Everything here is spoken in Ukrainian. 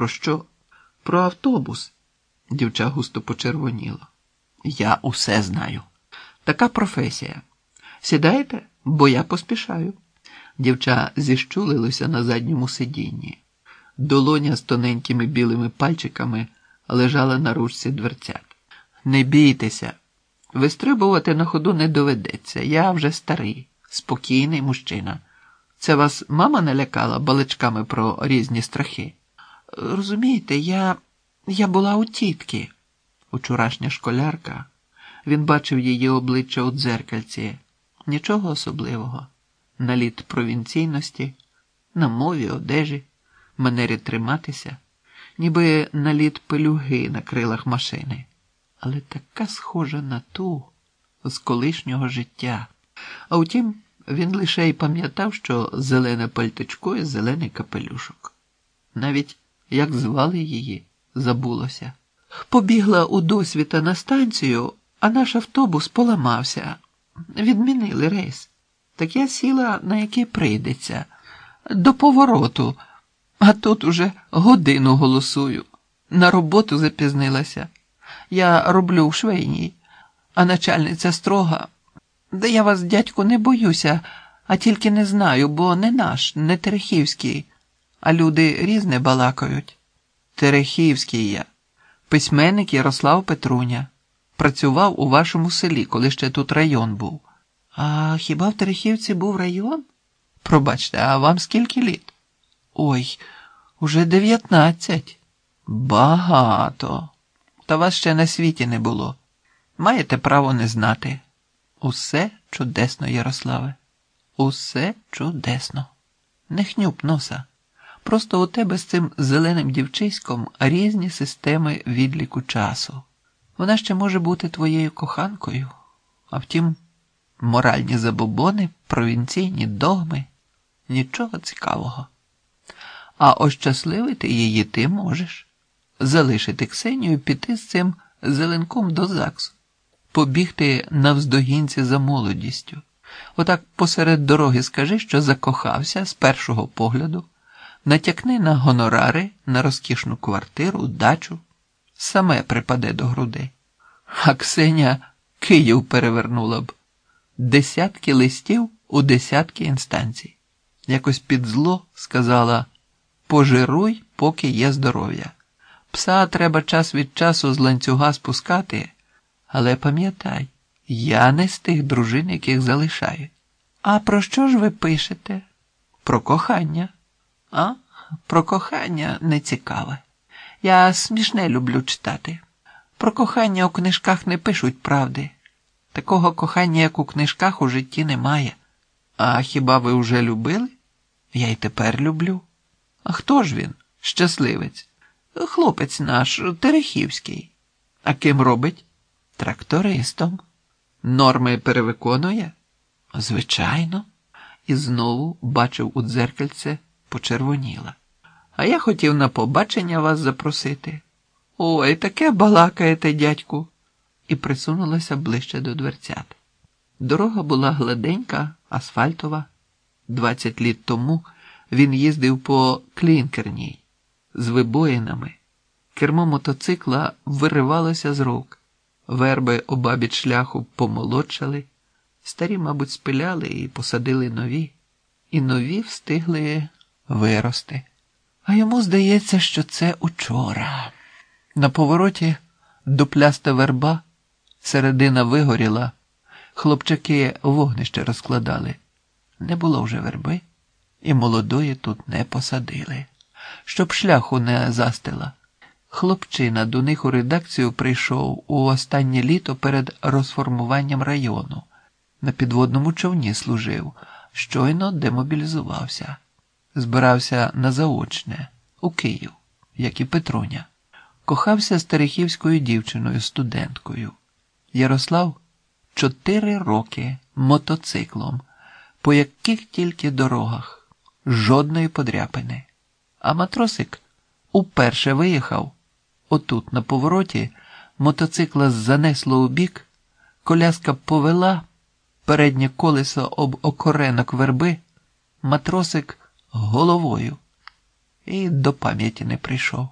Про що? Про автобус. Дівча густо почервоніла. Я усе знаю. Така професія. Сідайте, бо я поспішаю. Дівча зіщулилося на задньому сидінні. Долоня з тоненькими білими пальчиками лежала на ручці дверцят. Не бійтеся, вистрибувати на ходу не доведеться. Я вже старий, спокійний мужчина. Це вас мама налякала балачками про різні страхи? Розумієте, я, я була у тітки. Учорашня школярка. Він бачив її обличчя у дзеркальці. Нічого особливого. Наліт провінційності, на мові, одежі, манері триматися, ніби наліт пелюги на крилах машини, але така схожа на ту з колишнього життя. А втім, він лише й пам'ятав, що зелене пальтичко і зелений капелюшок. Навіть як звали її, забулося. Побігла у досвіта на станцію, а наш автобус поламався. Відмінили рейс. Так я сіла, на який прийдеться, до повороту, а тут уже годину голосую. На роботу запізнилася. Я роблю в швейній, а начальниця строга. Да я вас, дядьку, не боюся, а тільки не знаю, бо не наш, не Терехівський, а люди різне балакають. Терехівський я, письменник Ярослав Петруня. Працював у вашому селі, коли ще тут район був. А хіба в Терехівці був район? Пробачте, а вам скільки літ? Ой, уже дев'ятнадцять. Багато. Та вас ще на світі не було. Маєте право не знати. Усе чудесно, Ярославе. Усе чудесно. Не хнюп носа. Просто у тебе з цим зеленим дівчиськом різні системи відліку часу. Вона ще може бути твоєю коханкою, а втім, моральні забобони, провінційні догми нічого цікавого. А ощасливити її ти можеш залишити Ксенію, піти з цим зеленком до ЗАГСу, побігти навздогінці за молодістю. Отак посеред дороги скажи, що закохався з першого погляду, натякни на гонорари, на розкішну квартиру, дачу, саме припаде до грудей. А Ксеня Київ перевернула б десятки листів у десятки інстанцій. Якось під зло сказала пожируй, поки є здоров'я. Пса треба час від часу з ланцюга спускати, але пам'ятай, я не з тих дружин, яких залишають. А про що ж ви пишете? Про кохання. А? Про кохання не цікаве. Я смішне люблю читати. Про кохання у книжках не пишуть правди. Такого кохання, як у книжках, у житті немає. А хіба ви вже любили? Я й тепер люблю. А хто ж він? Щасливець? Хлопець наш, Терехівський. А ким робить? Трактористом. Норми перевиконує? Звичайно. І знову бачив у дзеркальце почервоніла. А я хотів на побачення вас запросити. Ой, таке балакаєте, дядьку, і присунулася ближче до дверцят. Дорога була гладенька, асфальтова. Двадцять літ тому він їздив по клінкерній з вибоїнами. Кермо мотоцикла виривалося з рук. Верби обабіч шляху помолодшали, старі, мабуть, спиляли і посадили нові, і нові встигли вирости. А йому здається, що це учора. На повороті дупляста верба, середина вигоріла, хлопчаки вогнище розкладали. Не було вже верби, і молодої тут не посадили, щоб шляху не застила. Хлопчина до них у редакцію прийшов у останнє літо перед розформуванням району. На підводному човні служив, щойно демобілізувався, збирався на заочне у Київ, як і Петруня. Кохався з Терехівською дівчиною, студенткою. Ярослав чотири роки мотоциклом, по яких тільки дорогах, жодної подряпини. А матросик уперше виїхав. Отут, на повороті, мотоцикла занесло у бік, коляска повела переднє колесо об окоренок верби, матросик головою. і до пам'яті не прийшов.